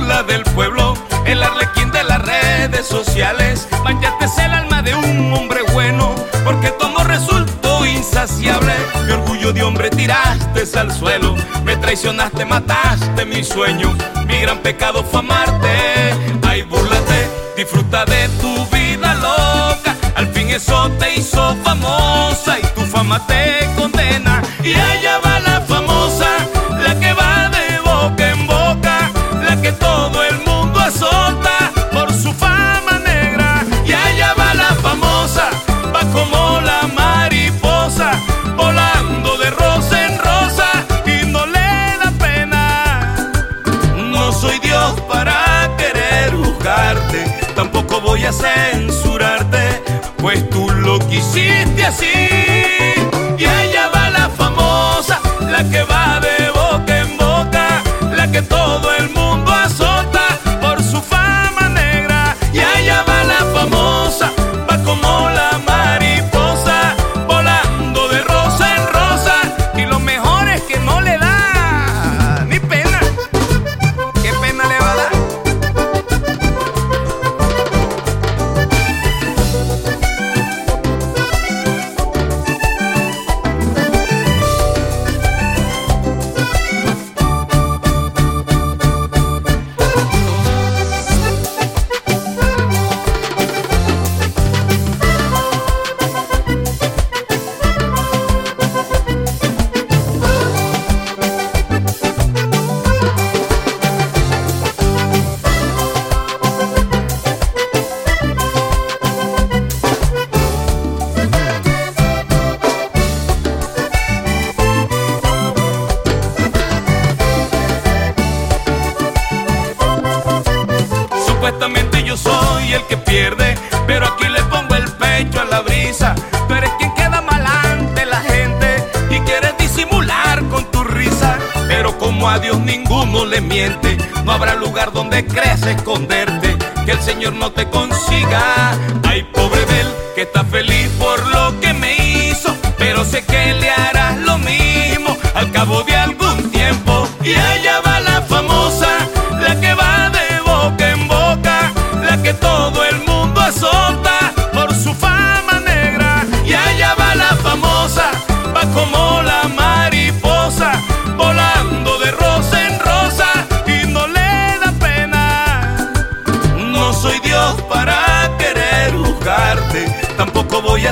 burla del pueblo, el arlequín de las redes sociales. Manchate es el alma de un hombre bueno, porque tu amor resultó insaciable. Mi orgullo de hombre tiraste al suelo, me traicionaste, mataste mi sueño. Mi gran pecado fue amarte, ay, búrlate, disfruta de tu vida loca. Al fin eso te hizo famosa y tu fama te censurarte, pues tú lo quisiste así. Y allá va la famosa, la que va de boca en boca, la que todo el mundo Supuestamente yo soy el que pierde, pero aquí le pongo el pecho a la brisa. Tú eres quien queda mal ante la gente y quieres disimular con tu risa. Pero como a Dios ninguno le miente, no habrá lugar donde creas esconderte. Que el Señor no te consiga. Ay, pobre de él, que está feliz por lo que me hizo. Pero sé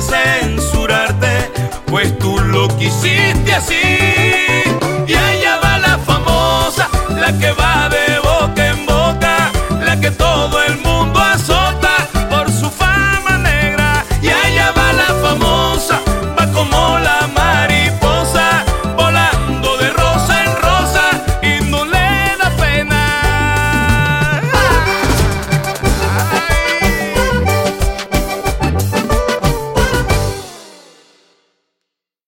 censurarte, pues tú lo quisiste así.